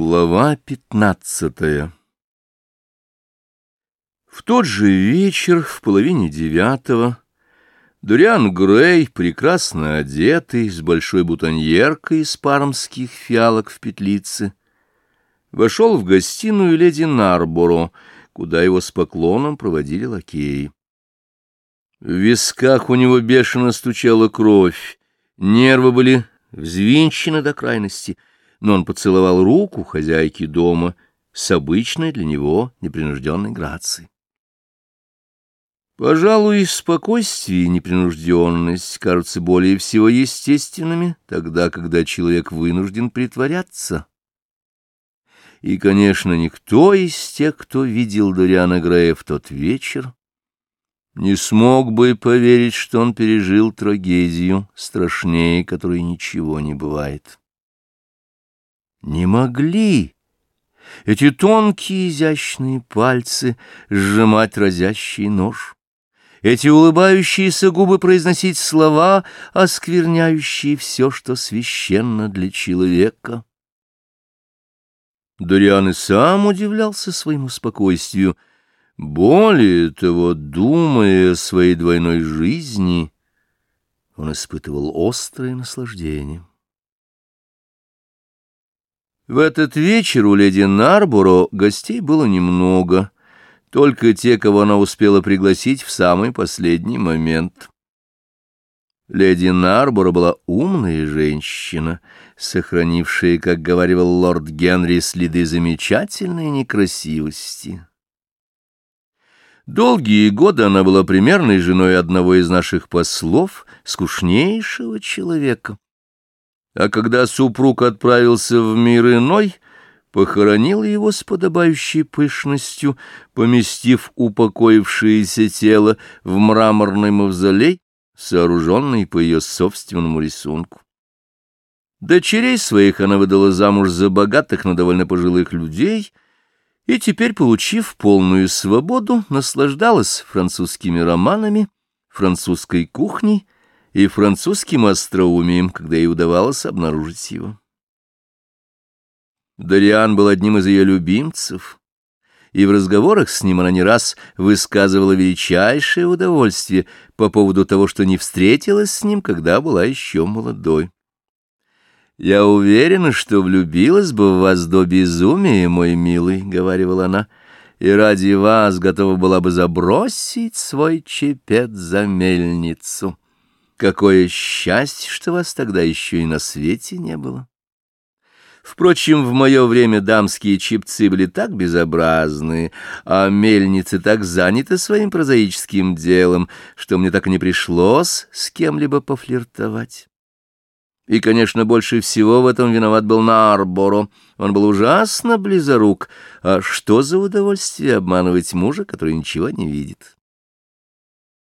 Глава пятнадцатая В тот же вечер, в половине девятого, Дуриан Грей, прекрасно одетый, с большой бутоньеркой из пармских фиалок в петлице, вошел в гостиную леди Нарборо, куда его с поклоном проводили лакеи. В висках у него бешено стучала кровь, нервы были взвинчены до крайности — но он поцеловал руку хозяйки дома с обычной для него непринужденной грацией. Пожалуй, спокойствие и непринужденность кажутся более всего естественными тогда, когда человек вынужден притворяться. И, конечно, никто из тех, кто видел Дориана Грея в тот вечер, не смог бы поверить, что он пережил трагедию, страшнее которой ничего не бывает. Не могли эти тонкие изящные пальцы сжимать разящий нож, эти улыбающиеся губы произносить слова, оскверняющие все, что священно для человека. Дориан и сам удивлялся своему спокойствию. Более того, думая о своей двойной жизни, он испытывал острое наслаждение. В этот вечер у леди Нарборо гостей было немного, только те, кого она успела пригласить в самый последний момент. Леди Нарборо была умная женщина, сохранившая, как говорил лорд Генри, следы замечательной некрасивости. Долгие годы она была примерной женой одного из наших послов, скучнейшего человека а когда супруг отправился в мир иной, похоронил его с подобающей пышностью, поместив упокоившееся тело в мраморный мавзолей, сооруженный по ее собственному рисунку. Дочерей своих она выдала замуж за богатых, но довольно пожилых людей, и теперь, получив полную свободу, наслаждалась французскими романами, французской кухней, и французским остроумием, когда ей удавалось обнаружить его. Дориан был одним из ее любимцев, и в разговорах с ним она не раз высказывала величайшее удовольствие по поводу того, что не встретилась с ним, когда была еще молодой. «Я уверена, что влюбилась бы в вас до безумия, мой милый», — говорила она, — «и ради вас готова была бы забросить свой чепец за мельницу». Какое счастье, что вас тогда еще и на свете не было. Впрочем, в мое время дамские чипцы были так безобразны, а мельницы так заняты своим прозаическим делом, что мне так и не пришлось с кем-либо пофлиртовать. И, конечно, больше всего в этом виноват был Нарборо. Он был ужасно близорук. А что за удовольствие обманывать мужа, который ничего не видит?